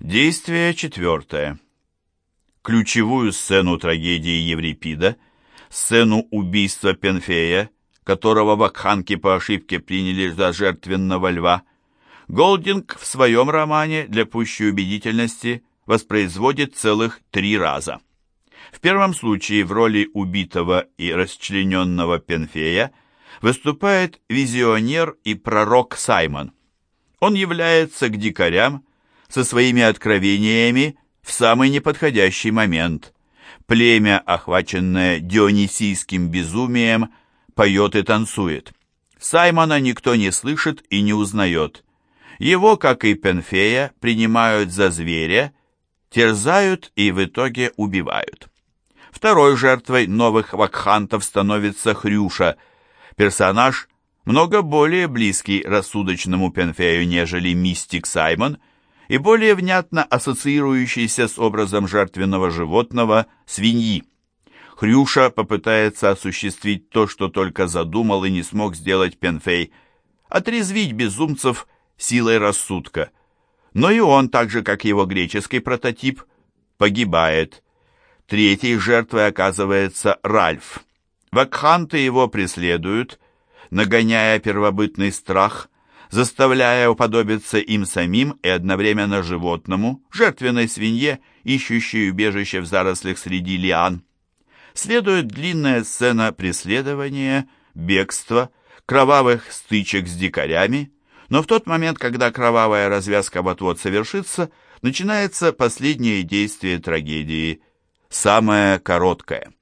Действие четвертое. Ключевую сцену трагедии Еврипида, сцену убийства Пенфея, которого вакханки по ошибке приняли за жертвенного льва, Голдинг в своем романе для пущей убедительности воспроизводит целых три раза. В первом случае в роли убитого и расчлененного Пенфея выступает визионер и пророк Саймон. Он является к дикарям со своими откровениями в самый неподходящий момент. Племя, охваченное дионисийским безумием, поет и танцует. Саймона никто не слышит и не узнает. Его, как и Пенфея, принимают за зверя, терзают и в итоге убивают. Второй жертвой новых вакхантов становится Хрюша, персонаж, много более близкий рассудочному Пенфею, нежели мистик Саймон, и более внятно ассоциирующийся с образом жертвенного животного свиньи. Хрюша попытается осуществить то, что только задумал и не смог сделать Пенфей, отрезвить безумцев силой рассудка. Но и он, так же как его греческий прототип, погибает. Третьей жертвой оказывается Ральф. Вакханты его преследуют, нагоняя первобытный страх, заставляя уподобиться им самим и одновременно животному, жертвенной свинье, ищущей убежище в зарослях среди лиан. Следует длинная сцена преследования, бегства, кровавых стычек с дикарями, но в тот момент, когда кровавая развязка вот-вот совершится, начинается последнее действие трагедии, самое короткое –